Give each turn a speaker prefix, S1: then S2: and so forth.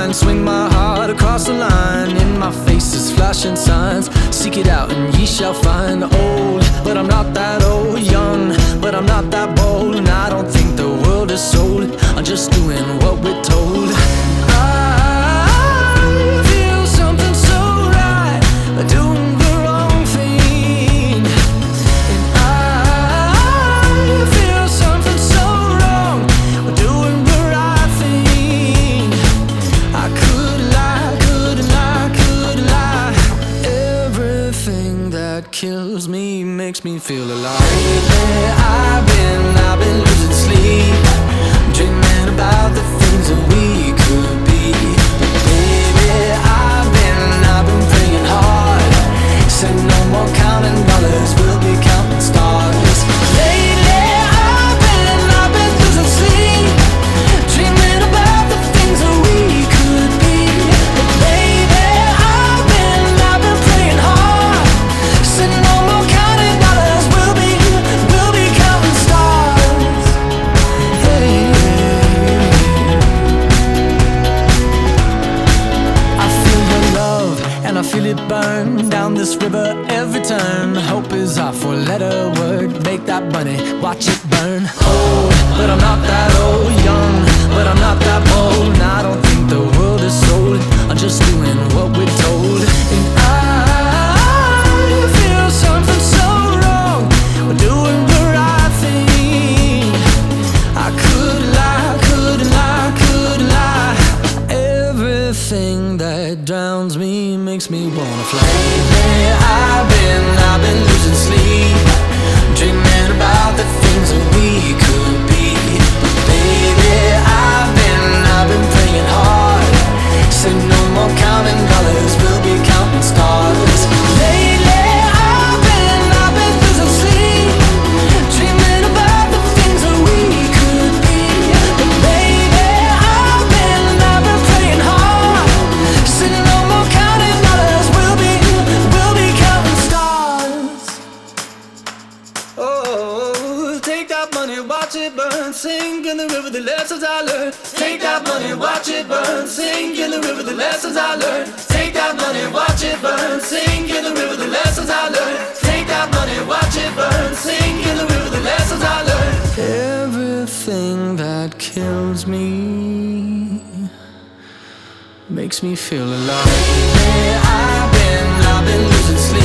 S1: Vine. Swing my heart across the line. In my face is flashing signs. Seek it out and ye shall find. Old, but I'm not that old. Kills me makes me feel alive. Lately, I've been, I've been losing river every turn. Hope is our four letter word. Make that money, watch it burn. Old, but I'm not that old. Young, but I'm not that bold. Everything that drowns me makes me wanna fly. I've been, I've been losing sleep, dreaming it burn, sink in the river, the lessons I learned. Take that money, watch it burn, sink in the river, the lessons I learned. Take that money, watch it burn, sink in the river, the lessons I learned. Take that money, watch it burn, sink in the river, the lessons I learned. Everything that kills me makes me feel alive. I've been, I've been losing